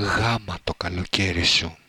Γάμα το καλοκαίρι σου!